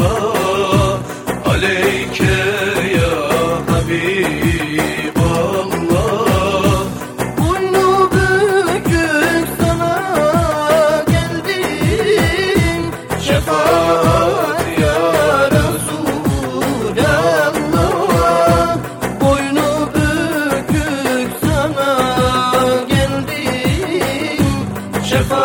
Selamullah Aleyke ya Habiballah Boynu sana geldim. Şefaat ya Resulallah. Boynu sana geldim. Şefaat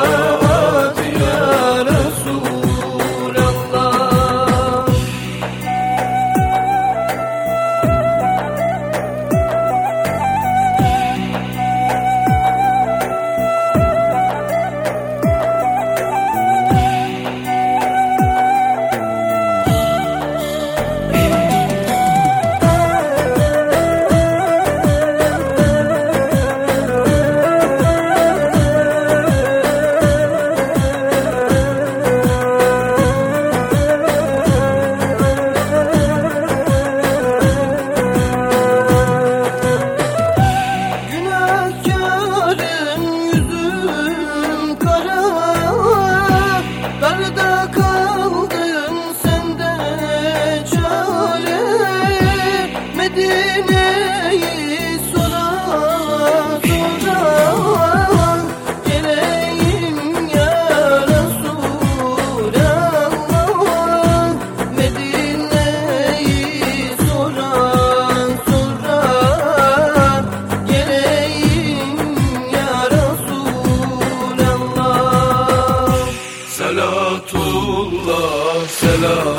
Resulullah selamullah.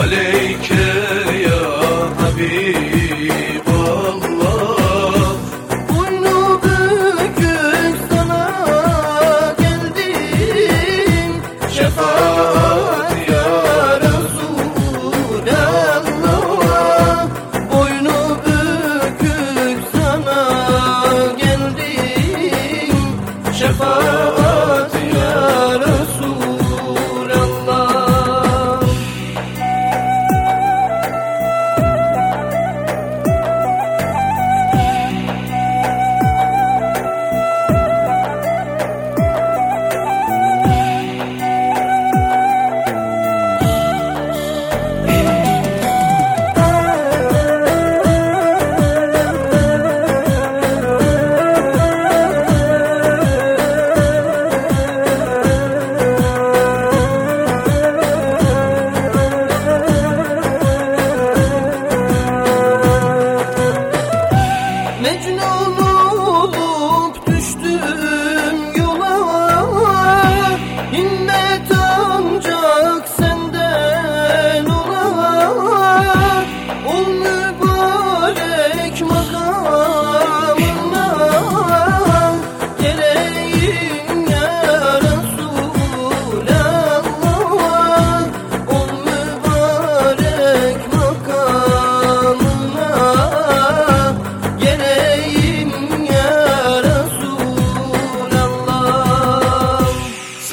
Aleyke ya Habiballah. Boynu bükük sana geldim. Şefaat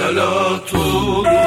Selatullah'a